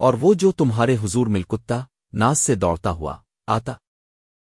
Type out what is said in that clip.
اور وہ جو تمہارے حضور ملکتا ناز سے دوڑتا ہوا آتا۔